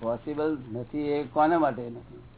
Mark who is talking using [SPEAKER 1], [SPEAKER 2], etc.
[SPEAKER 1] Possible નથી એ કોને માટે નથી?